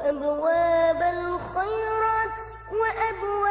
وأبواب الخيرات وأبواب